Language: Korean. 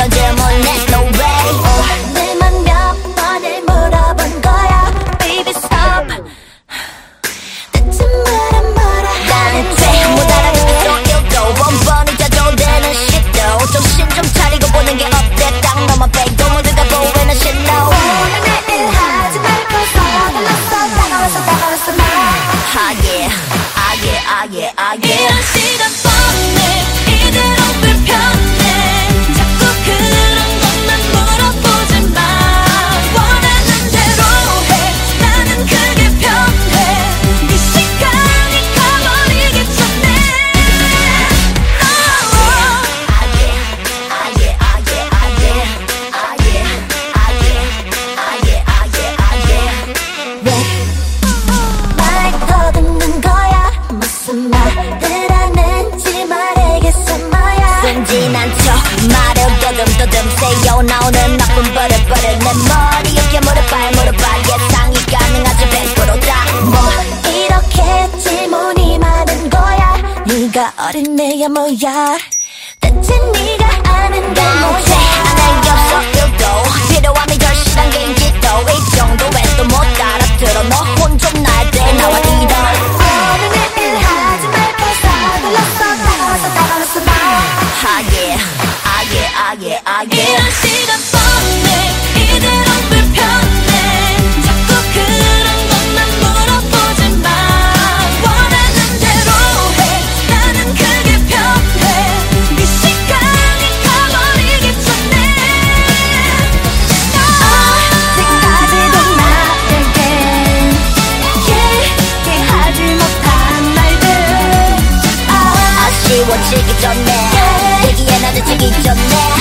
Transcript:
어, 내만 몇 번을 Ah yeah Ah yeah Ah yeah Ah yeah 이런 시간 네가 어린애야 뭐야? 대체 네가 아는 게 뭐지 안할 게 없어 일도 필요함이 절실한 Ah yeah Ah yeah 이런 시간 뻔해 그리워지기 전에 되기엔 아주 지기 전에